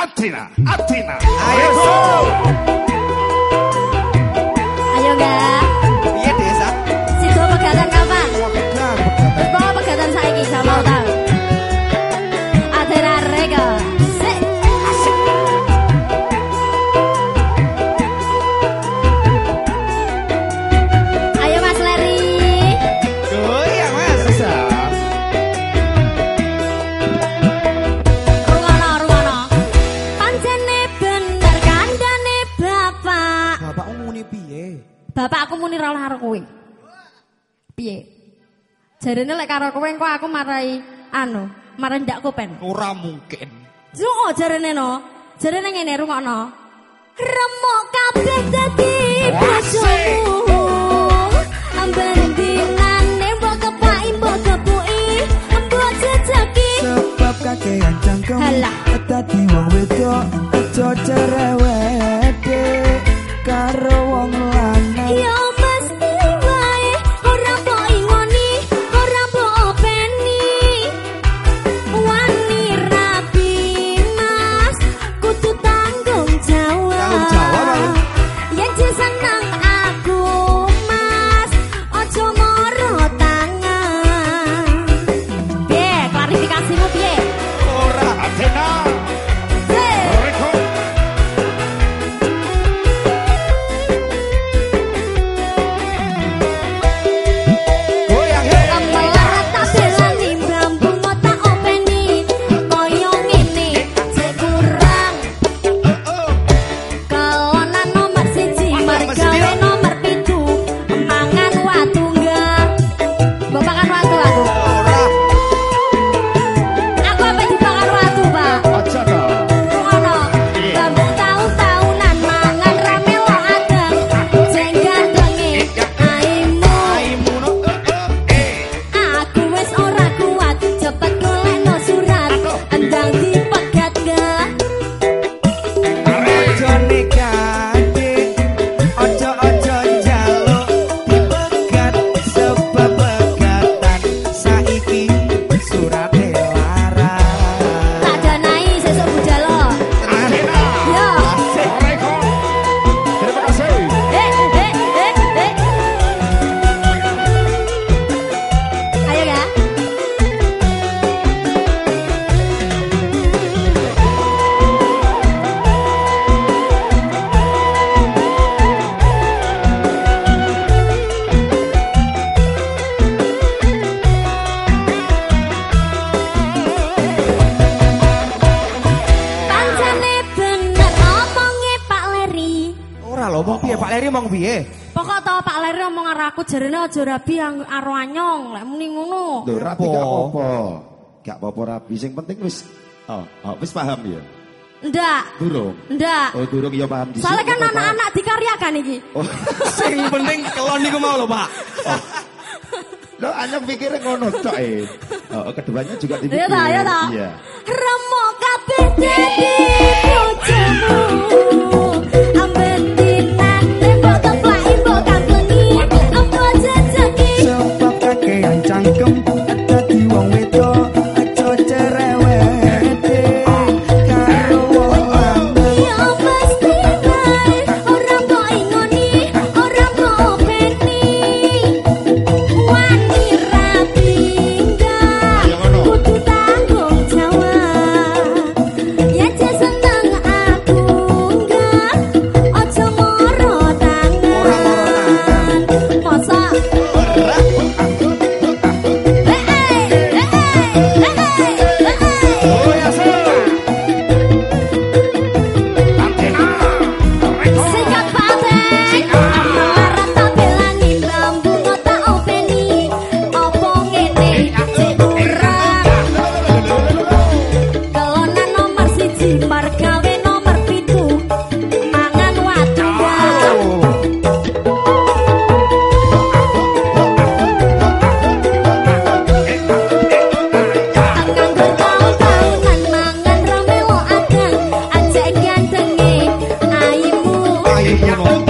Athena, Athena. Ayo, Bapak aku muni ora karo kowe. Piye? Jarene lek karo kowe engko aku marai anu, marai ndak kopen. Ora mungkin. Yo jarene no. Jarene ngene rungokno. Remuk kabeh dadi bojomu. Ambendinane mbok kepaki mbok kepuki, mbok jejaki. Sebab kakean cangkem Halah. Dadi wong wedok Aja cerewet dek, Karo Leri mong piye? Pokok to Pak Leri mau karo aku jarene aja rabi yang karo anyong, lek muni ngono. Lho rabi gak apa-apa. Gak apa-apa rabi, sing penting wis oh, oh wis paham ya. Ndak. Durung. Ndak. Oh, durung ya paham dhisik. Soale kan anak-anak dikaryakan iki. Oh, sing penting kelon niku mau lho, Pak. Oh. Lo anak pikirnya ngono cok eh. Oh, oh keduanya juga ya dipikir. Ya iya ta, iya ta. Iya. Remok kabeh dadi bojomu. Ella